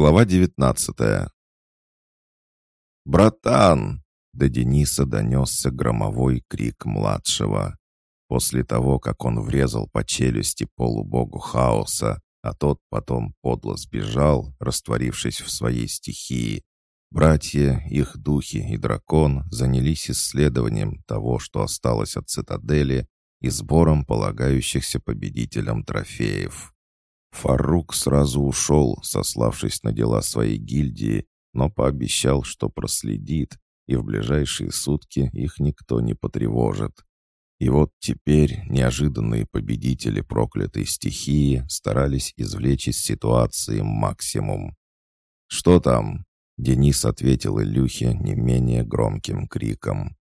Глава девятнадцатая. «Братан!» — до Дениса донесся громовой крик младшего. После того, как он врезал по челюсти полубогу хаоса, а тот потом подло сбежал, растворившись в своей стихии, братья, их духи и дракон занялись исследованием того, что осталось от цитадели, и сбором полагающихся победителям трофеев. Фарук сразу ушел, сославшись на дела своей гильдии, но пообещал, что проследит, и в ближайшие сутки их никто не потревожит. И вот теперь неожиданные победители проклятой стихии старались извлечь из ситуации максимум. «Что там?» — Денис ответил Илюхе не менее громким криком.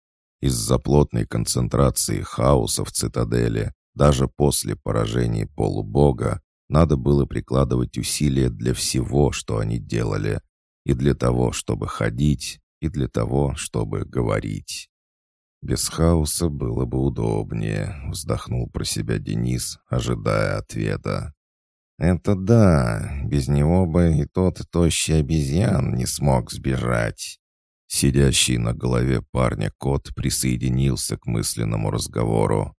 Из-за плотной концентрации хаоса в цитадели, даже после поражения полубога, надо было прикладывать усилия для всего, что они делали. И для того, чтобы ходить, и для того, чтобы говорить. «Без хаоса было бы удобнее», — вздохнул про себя Денис, ожидая ответа. «Это да, без него бы и тот тощий обезьян не смог сбежать». Сидящий на голове парня кот присоединился к мысленному разговору.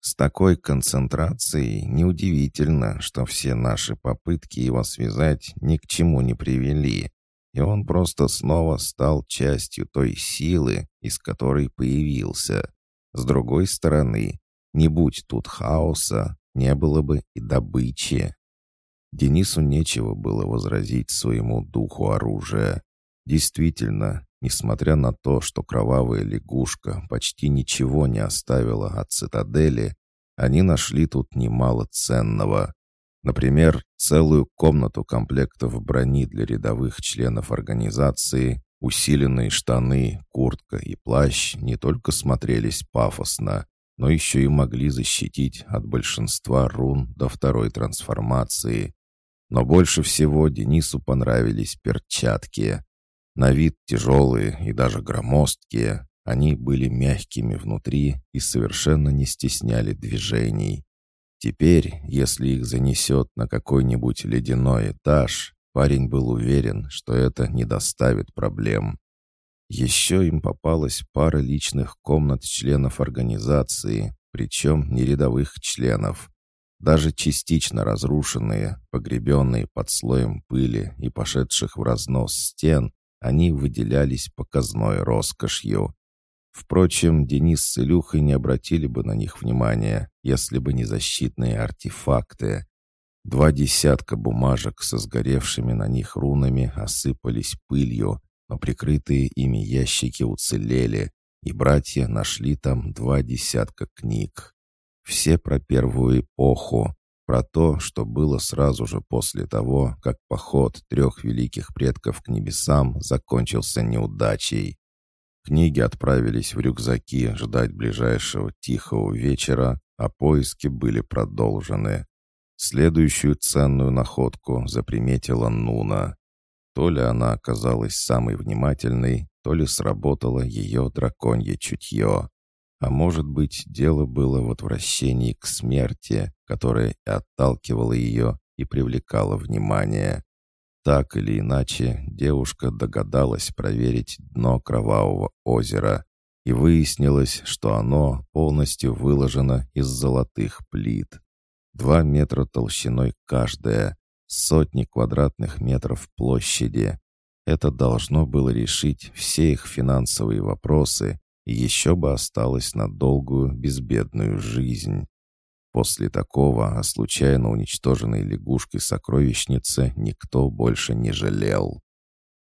С такой концентрацией неудивительно, что все наши попытки его связать ни к чему не привели, и он просто снова стал частью той силы, из которой появился. С другой стороны, не будь тут хаоса, не было бы и добычи. Денису нечего было возразить своему духу оружия. Действительно, Несмотря на то, что кровавая лягушка почти ничего не оставила от цитадели, они нашли тут немало ценного. Например, целую комнату комплектов брони для рядовых членов организации, усиленные штаны, куртка и плащ не только смотрелись пафосно, но еще и могли защитить от большинства рун до второй трансформации. Но больше всего Денису понравились перчатки. На вид тяжелые и даже громоздкие, они были мягкими внутри и совершенно не стесняли движений. Теперь, если их занесет на какой-нибудь ледяной этаж, парень был уверен, что это не доставит проблем. Еще им попалась пара личных комнат членов организации, причем не рядовых членов. Даже частично разрушенные, погребенные под слоем пыли и пошедших в разнос стен, они выделялись показной роскошью. Впрочем, Денис с Илюхой не обратили бы на них внимания, если бы не защитные артефакты. Два десятка бумажек со сгоревшими на них рунами осыпались пылью, но прикрытые ими ящики уцелели, и братья нашли там два десятка книг. Все про первую эпоху, про то, что было сразу же после того, как поход трех великих предков к небесам закончился неудачей. Книги отправились в рюкзаки ждать ближайшего тихого вечера, а поиски были продолжены. Следующую ценную находку заприметила Нуна. То ли она оказалась самой внимательной, то ли сработало ее драконье чутье. А может быть, дело было в отвращении к смерти, которое отталкивало ее и привлекало внимание. Так или иначе, девушка догадалась проверить дно кровавого озера, и выяснилось, что оно полностью выложено из золотых плит. Два метра толщиной каждая, сотни квадратных метров площади. Это должно было решить все их финансовые вопросы и еще бы осталось на долгую безбедную жизнь. После такого о случайно уничтоженной лягушкой сокровищнице никто больше не жалел.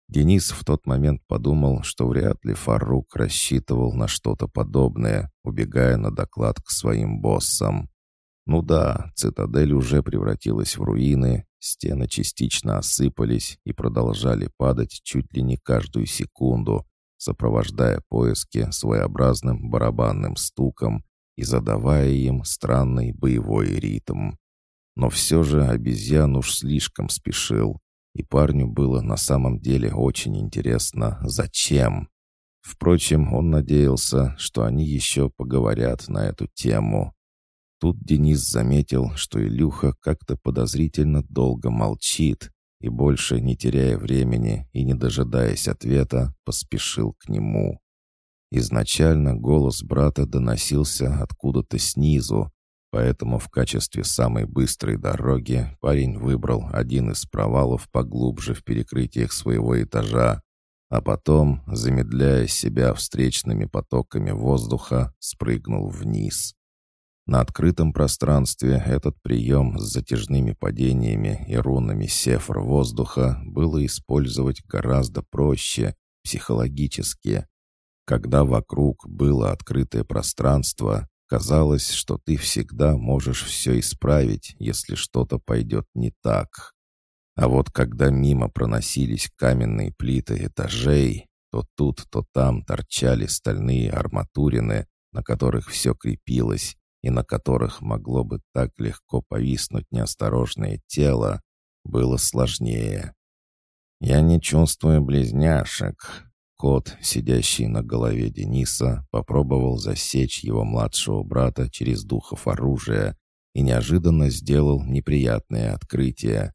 Денис в тот момент подумал, что вряд ли Фарук рассчитывал на что-то подобное, убегая на доклад к своим боссам. Ну да, цитадель уже превратилась в руины, стены частично осыпались и продолжали падать чуть ли не каждую секунду, сопровождая поиски своеобразным барабанным стуком и задавая им странный боевой ритм. Но все же обезьян уж слишком спешил, и парню было на самом деле очень интересно, зачем. Впрочем, он надеялся, что они еще поговорят на эту тему. Тут Денис заметил, что Илюха как-то подозрительно долго молчит, и больше, не теряя времени и не дожидаясь ответа, поспешил к нему. Изначально голос брата доносился откуда-то снизу, поэтому в качестве самой быстрой дороги парень выбрал один из провалов поглубже в перекрытиях своего этажа, а потом, замедляя себя встречными потоками воздуха, спрыгнул вниз. На открытом пространстве этот прием с затяжными падениями и рунами сефр воздуха было использовать гораздо проще, психологически. Когда вокруг было открытое пространство, казалось, что ты всегда можешь все исправить, если что-то пойдет не так. А вот когда мимо проносились каменные плиты этажей, то тут, то там торчали стальные арматурины, на которых все крепилось, и на которых могло бы так легко повиснуть неосторожное тело, было сложнее. «Я не чувствую близняшек». Кот, сидящий на голове Дениса, попробовал засечь его младшего брата через духов оружия и неожиданно сделал неприятное открытие.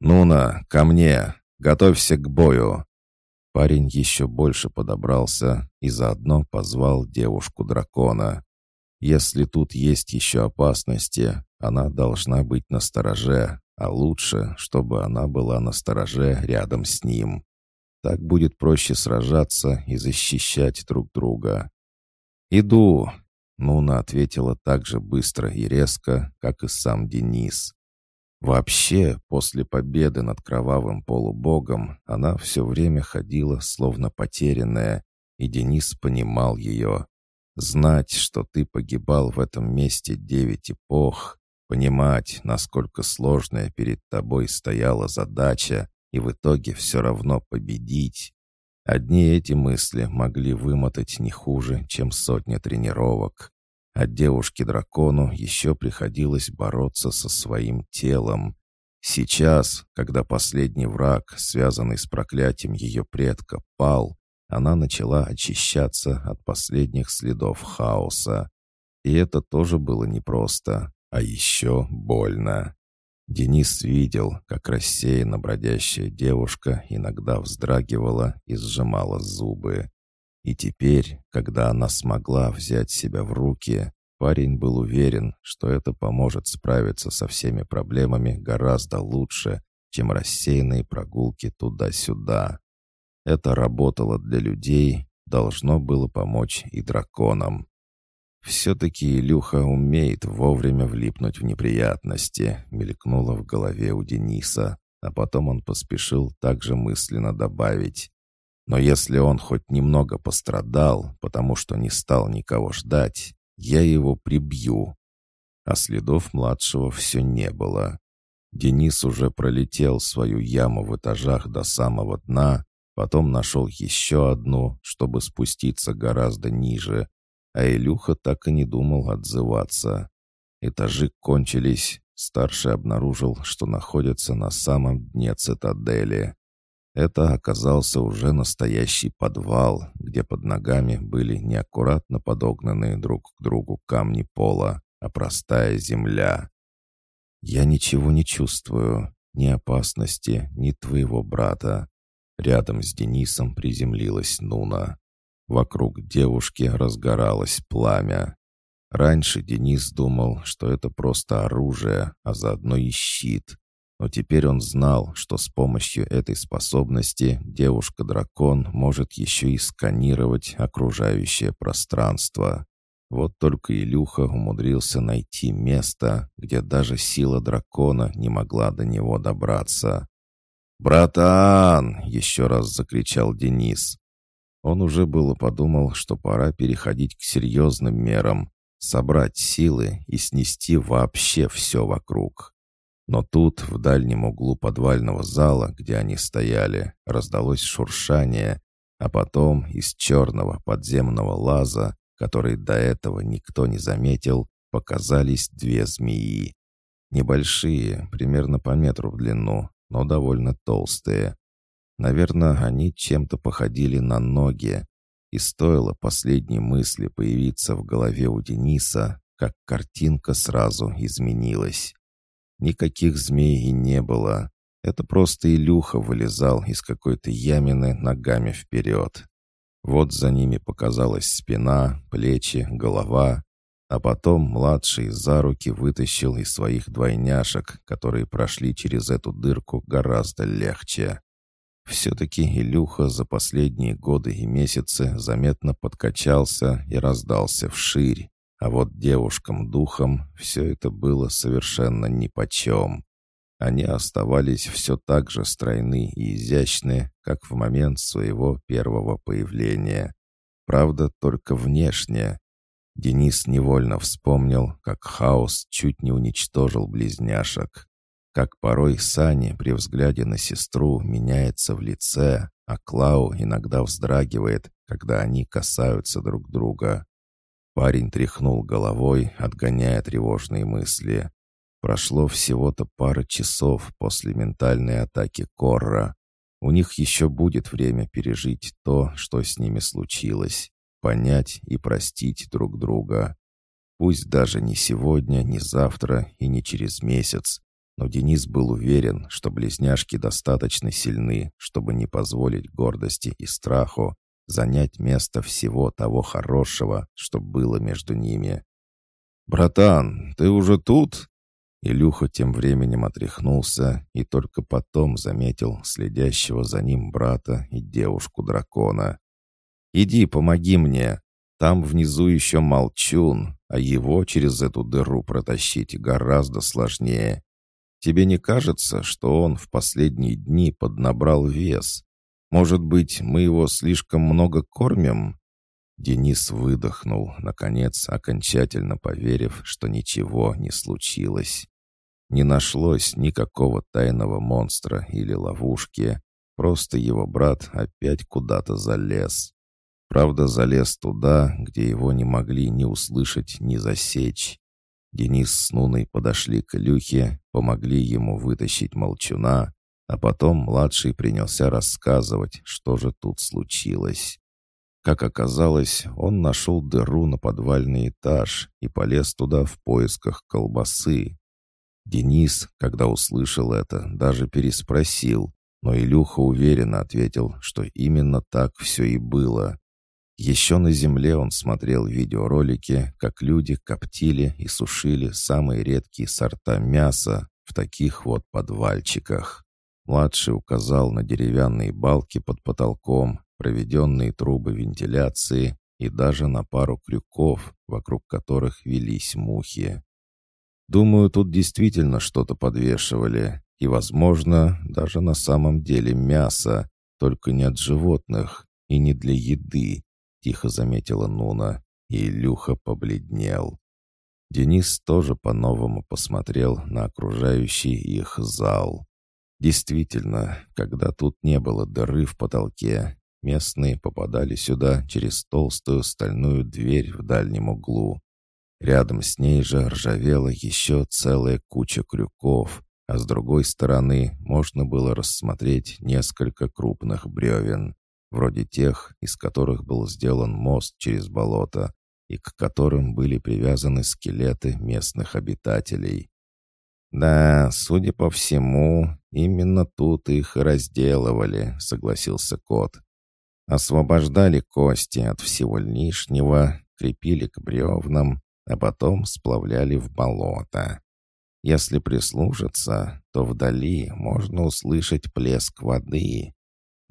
«Нуна, ко мне! Готовься к бою!» Парень еще больше подобрался и заодно позвал девушку-дракона. Если тут есть еще опасности, она должна быть на стороже, а лучше, чтобы она была на стороже рядом с ним. Так будет проще сражаться и защищать друг друга. «Иду!» — Нуна ответила так же быстро и резко, как и сам Денис. Вообще, после победы над кровавым полубогом, она все время ходила словно потерянная, и Денис понимал ее. Знать, что ты погибал в этом месте девять эпох, понимать, насколько сложная перед тобой стояла задача, и в итоге все равно победить. Одни эти мысли могли вымотать не хуже, чем сотня тренировок. А девушке-дракону еще приходилось бороться со своим телом. Сейчас, когда последний враг, связанный с проклятием ее предка, пал, она начала очищаться от последних следов хаоса. И это тоже было непросто, а еще больно. Денис видел, как рассеянно бродящая девушка иногда вздрагивала и сжимала зубы. И теперь, когда она смогла взять себя в руки, парень был уверен, что это поможет справиться со всеми проблемами гораздо лучше, чем рассеянные прогулки туда-сюда. Это работало для людей, должно было помочь и драконам. «Все-таки Илюха умеет вовремя влипнуть в неприятности», — мелькнуло в голове у Дениса, а потом он поспешил также мысленно добавить. «Но если он хоть немного пострадал, потому что не стал никого ждать, я его прибью». А следов младшего все не было. Денис уже пролетел свою яму в этажах до самого дна, Потом нашел еще одну, чтобы спуститься гораздо ниже, а Илюха так и не думал отзываться. Этажи кончились, старший обнаружил, что находится на самом дне цитадели. Это оказался уже настоящий подвал, где под ногами были неаккуратно подогнанные друг к другу камни пола, а простая земля. «Я ничего не чувствую, ни опасности, ни твоего брата. Рядом с Денисом приземлилась Нуна. Вокруг девушки разгоралось пламя. Раньше Денис думал, что это просто оружие, а заодно и щит. Но теперь он знал, что с помощью этой способности девушка-дракон может еще и сканировать окружающее пространство. Вот только Илюха умудрился найти место, где даже сила дракона не могла до него добраться. «Братан!» — еще раз закричал Денис. Он уже было подумал, что пора переходить к серьезным мерам, собрать силы и снести вообще все вокруг. Но тут, в дальнем углу подвального зала, где они стояли, раздалось шуршание, а потом из черного подземного лаза, который до этого никто не заметил, показались две змеи. Небольшие, примерно по метру в длину, но довольно толстые. Наверное, они чем-то походили на ноги. И стоило последней мысли появиться в голове у Дениса, как картинка сразу изменилась. Никаких змей и не было. Это просто Илюха вылезал из какой-то ямины ногами вперед. Вот за ними показалась спина, плечи, голова, а потом младший за руки вытащил из своих двойняшек, которые прошли через эту дырку гораздо легче. Все-таки Илюха за последние годы и месяцы заметно подкачался и раздался вширь, а вот девушкам-духам все это было совершенно нипочем. Они оставались все так же стройны и изящны, как в момент своего первого появления. Правда, только внешне. Денис невольно вспомнил, как хаос чуть не уничтожил близняшек. Как порой Сани при взгляде на сестру меняется в лице, а Клау иногда вздрагивает, когда они касаются друг друга. Парень тряхнул головой, отгоняя тревожные мысли. Прошло всего-то пара часов после ментальной атаки Корра. У них еще будет время пережить то, что с ними случилось понять и простить друг друга. Пусть даже не сегодня, не завтра и не через месяц, но Денис был уверен, что близняшки достаточно сильны, чтобы не позволить гордости и страху занять место всего того хорошего, что было между ними. «Братан, ты уже тут?» Илюха тем временем отряхнулся и только потом заметил следящего за ним брата и девушку-дракона. Иди, помоги мне. Там внизу еще молчун, а его через эту дыру протащить гораздо сложнее. Тебе не кажется, что он в последние дни поднабрал вес? Может быть, мы его слишком много кормим?» Денис выдохнул, наконец, окончательно поверив, что ничего не случилось. Не нашлось никакого тайного монстра или ловушки, просто его брат опять куда-то залез. Правда, залез туда, где его не могли ни услышать, ни засечь. Денис с Нуной подошли к Илюхе, помогли ему вытащить молчуна, а потом младший принялся рассказывать, что же тут случилось. Как оказалось, он нашел дыру на подвальный этаж и полез туда в поисках колбасы. Денис, когда услышал это, даже переспросил, но Илюха уверенно ответил, что именно так все и было. Еще на земле он смотрел видеоролики, как люди коптили и сушили самые редкие сорта мяса в таких вот подвальчиках. Младший указал на деревянные балки под потолком, проведенные трубы вентиляции и даже на пару крюков, вокруг которых велись мухи. Думаю, тут действительно что-то подвешивали, и, возможно, даже на самом деле мясо, только не от животных и не для еды, тихо заметила Нуна, и Илюха побледнел. Денис тоже по-новому посмотрел на окружающий их зал. Действительно, когда тут не было дыры в потолке, местные попадали сюда через толстую стальную дверь в дальнем углу. Рядом с ней же ржавела еще целая куча крюков, а с другой стороны можно было рассмотреть несколько крупных бревен вроде тех, из которых был сделан мост через болото и к которым были привязаны скелеты местных обитателей. «Да, судя по всему, именно тут их разделывали», — согласился кот. «Освобождали кости от всего лишнего, крепили к бревнам, а потом сплавляли в болото. Если прислушаться, то вдали можно услышать плеск воды,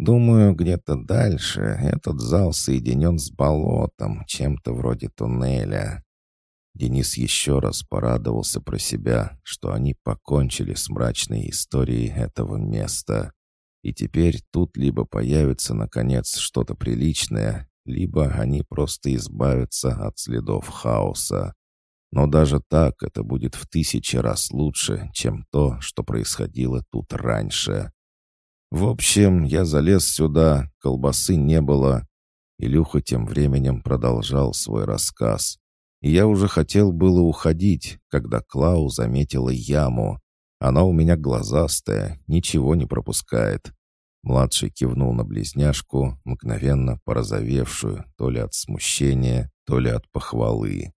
Думаю, где-то дальше этот зал соединен с болотом, чем-то вроде туннеля. Денис еще раз порадовался про себя, что они покончили с мрачной историей этого места. И теперь тут либо появится, наконец, что-то приличное, либо они просто избавятся от следов хаоса. Но даже так это будет в тысячи раз лучше, чем то, что происходило тут раньше. В общем, я залез сюда, колбасы не было. Илюха тем временем продолжал свой рассказ. И я уже хотел было уходить, когда Клау заметила яму. Она у меня глазастая, ничего не пропускает. Младший кивнул на близняшку, мгновенно порозовевшую, то ли от смущения, то ли от похвалы.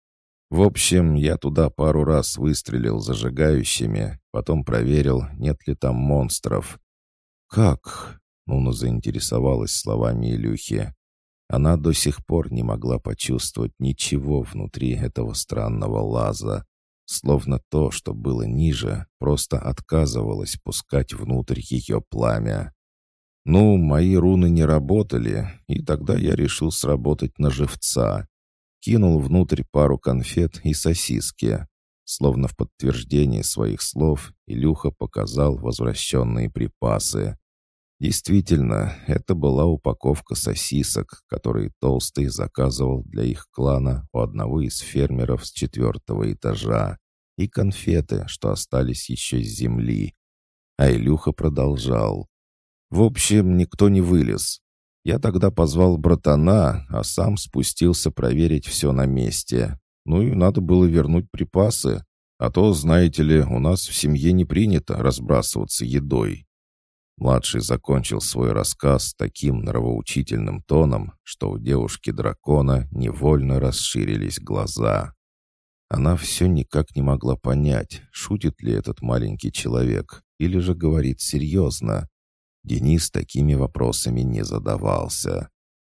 В общем, я туда пару раз выстрелил зажигающими, потом проверил, нет ли там монстров. «Как?» — Нуна заинтересовалась словами Илюхи. Она до сих пор не могла почувствовать ничего внутри этого странного лаза, словно то, что было ниже, просто отказывалось пускать внутрь ее пламя. Ну, мои руны не работали, и тогда я решил сработать на живца. Кинул внутрь пару конфет и сосиски. Словно в подтверждение своих слов, Илюха показал возвращенные припасы. Действительно, это была упаковка сосисок, которые Толстый заказывал для их клана у одного из фермеров с четвертого этажа, и конфеты, что остались еще с земли. А Илюха продолжал. В общем, никто не вылез. Я тогда позвал братана, а сам спустился проверить все на месте. Ну и надо было вернуть припасы. А то, знаете ли, у нас в семье не принято разбрасываться едой. Младший закончил свой рассказ таким нравоучительным тоном, что у девушки-дракона невольно расширились глаза. Она все никак не могла понять, шутит ли этот маленький человек или же говорит серьезно. Денис такими вопросами не задавался.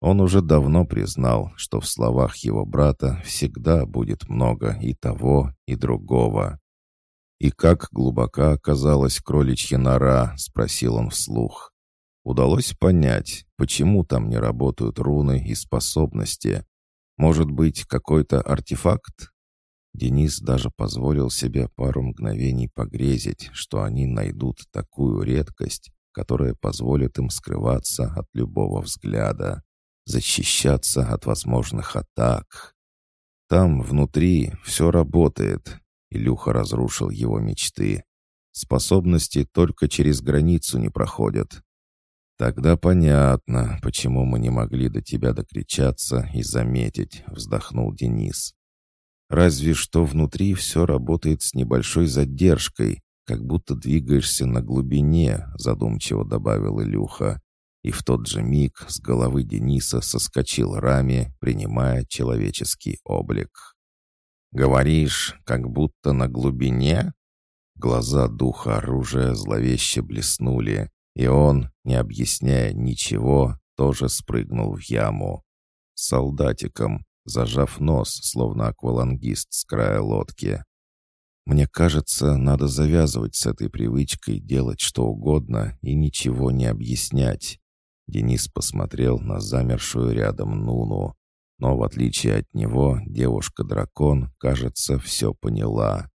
Он уже давно признал, что в словах его брата всегда будет много и того, и другого. «И как глубока оказалась кроличья нора?» — спросил он вслух. Удалось понять, почему там не работают руны и способности. Может быть, какой-то артефакт? Денис даже позволил себе пару мгновений погрезить, что они найдут такую редкость, которая позволит им скрываться от любого взгляда, защищаться от возможных атак. Там внутри все работает, Илюха разрушил его мечты. Способности только через границу не проходят. Тогда понятно, почему мы не могли до тебя докричаться и заметить, вздохнул Денис. Разве что внутри все работает с небольшой задержкой, как будто двигаешься на глубине, задумчиво добавил Илюха. И в тот же миг с головы Дениса соскочил Рами, принимая человеческий облик. «Говоришь, как будто на глубине?» Глаза духа оружия зловеще блеснули, и он, не объясняя ничего, тоже спрыгнул в яму. Солдатиком, зажав нос, словно аквалангист с края лодки. «Мне кажется, надо завязывать с этой привычкой делать что угодно и ничего не объяснять». Денис посмотрел на замершую рядом Нуну. Но в отличие от него, девушка-дракон, кажется, все поняла.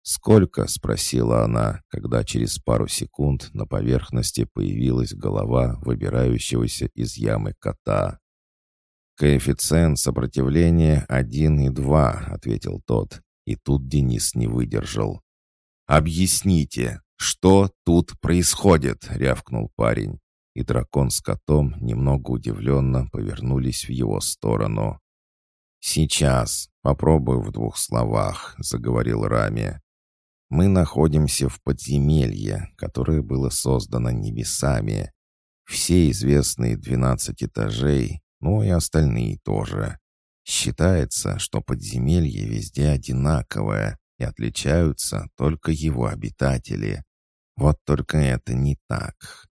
«Сколько?» — спросила она, когда через пару секунд на поверхности появилась голова выбирающегося из ямы кота. «Коэффициент сопротивления один и два», — ответил тот. И тут Денис не выдержал. «Объясните, что тут происходит?» — рявкнул парень и дракон с котом немного удивленно повернулись в его сторону. «Сейчас попробую в двух словах», — заговорил Рами. «Мы находимся в подземелье, которое было создано небесами. Все известные двенадцать этажей, ну и остальные тоже. Считается, что подземелье везде одинаковое, и отличаются только его обитатели. Вот только это не так.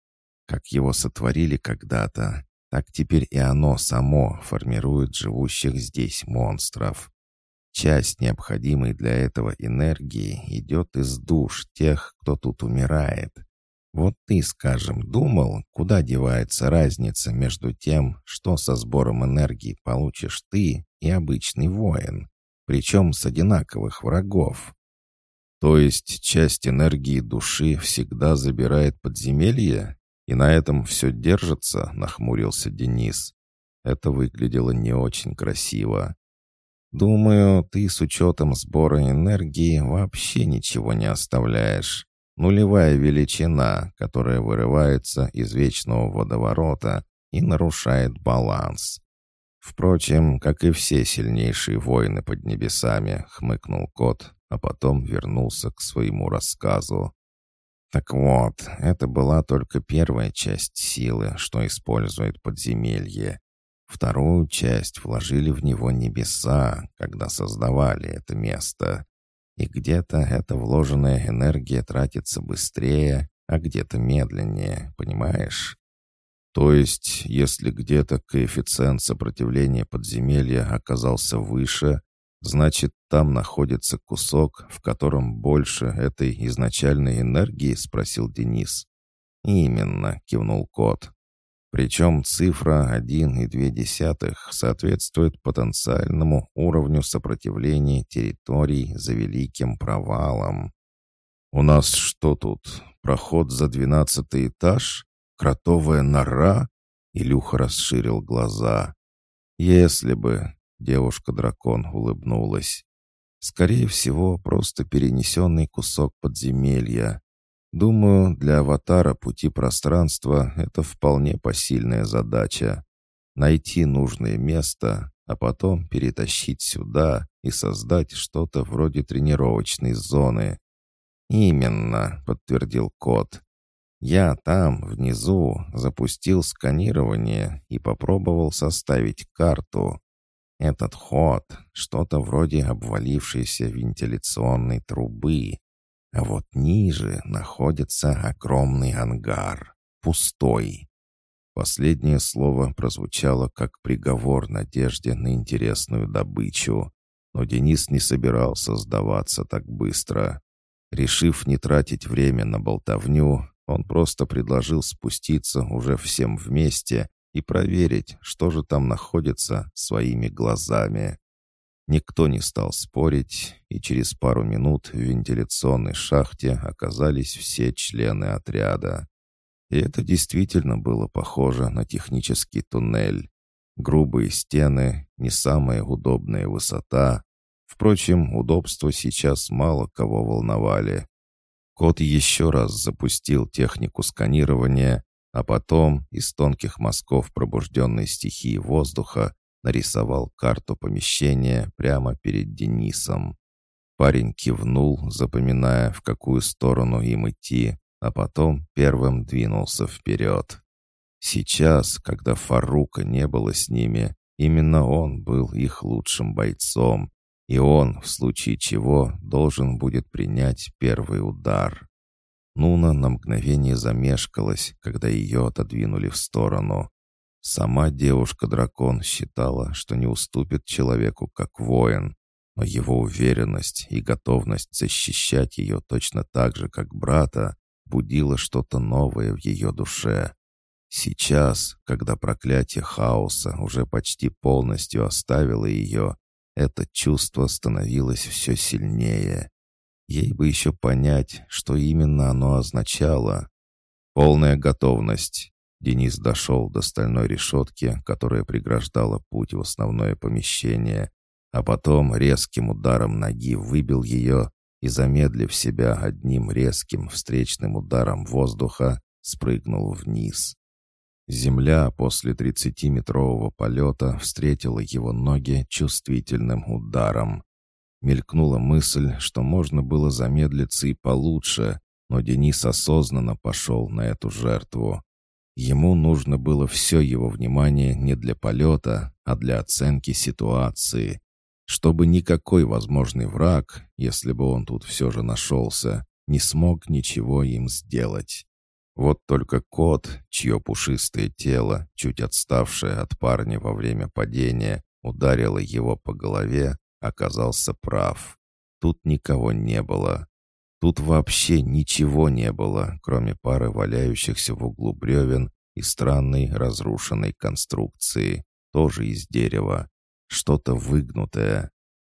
Как его сотворили когда-то, так теперь и оно само формирует живущих здесь монстров. Часть необходимой для этого энергии идет из душ тех, кто тут умирает. Вот ты, скажем, думал, куда девается разница между тем, что со сбором энергии получишь ты и обычный воин, причем с одинаковых врагов. То есть часть энергии души всегда забирает подземелье? «И на этом все держится», — нахмурился Денис. Это выглядело не очень красиво. «Думаю, ты с учетом сбора энергии вообще ничего не оставляешь. Нулевая величина, которая вырывается из вечного водоворота и нарушает баланс. Впрочем, как и все сильнейшие воины под небесами», — хмыкнул кот, а потом вернулся к своему рассказу. Так вот, это была только первая часть силы, что использует подземелье. Вторую часть вложили в него небеса, когда создавали это место. И где-то эта вложенная энергия тратится быстрее, а где-то медленнее, понимаешь? То есть, если где-то коэффициент сопротивления подземелья оказался выше, значит, там находится кусок, в котором больше этой изначальной энергии, спросил Денис. Именно, кивнул кот. Причем цифра 1,2 соответствует потенциальному уровню сопротивления территорий за великим провалом. «У нас что тут? Проход за двенадцатый этаж? Кротовая нора?» Илюха расширил глаза. «Если бы...» — девушка-дракон улыбнулась. «Скорее всего, просто перенесенный кусок подземелья. Думаю, для аватара пути пространства это вполне посильная задача. Найти нужное место, а потом перетащить сюда и создать что-то вроде тренировочной зоны. «Именно», — подтвердил кот. «Я там, внизу, запустил сканирование и попробовал составить карту. Этот ход — что-то вроде обвалившейся вентиляционной трубы, а вот ниже находится огромный ангар, пустой. Последнее слово прозвучало как приговор надежде на интересную добычу, но Денис не собирался сдаваться так быстро. Решив не тратить время на болтовню, он просто предложил спуститься уже всем вместе и проверить, что же там находится своими глазами. Никто не стал спорить, и через пару минут в вентиляционной шахте оказались все члены отряда. И это действительно было похоже на технический туннель. Грубые стены, не самая удобная высота. Впрочем, удобства сейчас мало кого волновали. Кот еще раз запустил технику сканирования, а потом из тонких мазков пробужденной стихии воздуха нарисовал карту помещения прямо перед Денисом. Парень кивнул, запоминая, в какую сторону им идти, а потом первым двинулся вперед. Сейчас, когда Фарука не было с ними, именно он был их лучшим бойцом, и он, в случае чего, должен будет принять первый удар. Нуна на мгновение замешкалась, когда ее отодвинули в сторону. Сама девушка-дракон считала, что не уступит человеку как воин, но его уверенность и готовность защищать ее точно так же, как брата, будила что-то новое в ее душе. Сейчас, когда проклятие хаоса уже почти полностью оставило ее, это чувство становилось все сильнее. Ей бы еще понять, что именно оно означало. Полная готовность. Денис дошел до стальной решетки, которая преграждала путь в основное помещение, а потом резким ударом ноги выбил ее и, замедлив себя одним резким встречным ударом воздуха, спрыгнул вниз. Земля после 30-метрового полета встретила его ноги чувствительным ударом. Мелькнула мысль, что можно было замедлиться и получше, но Денис осознанно пошел на эту жертву. Ему нужно было все его внимание не для полета, а для оценки ситуации, чтобы никакой возможный враг, если бы он тут все же нашелся, не смог ничего им сделать. Вот только кот, чье пушистое тело, чуть отставшее от парня во время падения, ударило его по голове, оказался прав. Тут никого не было. Тут вообще ничего не было, кроме пары валяющихся в углу бревен и странной разрушенной конструкции, тоже из дерева. Что-то выгнутое.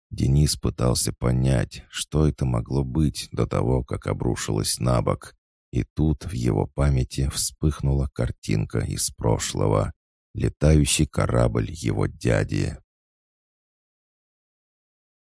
Денис пытался понять, что это могло быть до того, как обрушилось на бок. И тут в его памяти вспыхнула картинка из прошлого. Летающий корабль его дяди,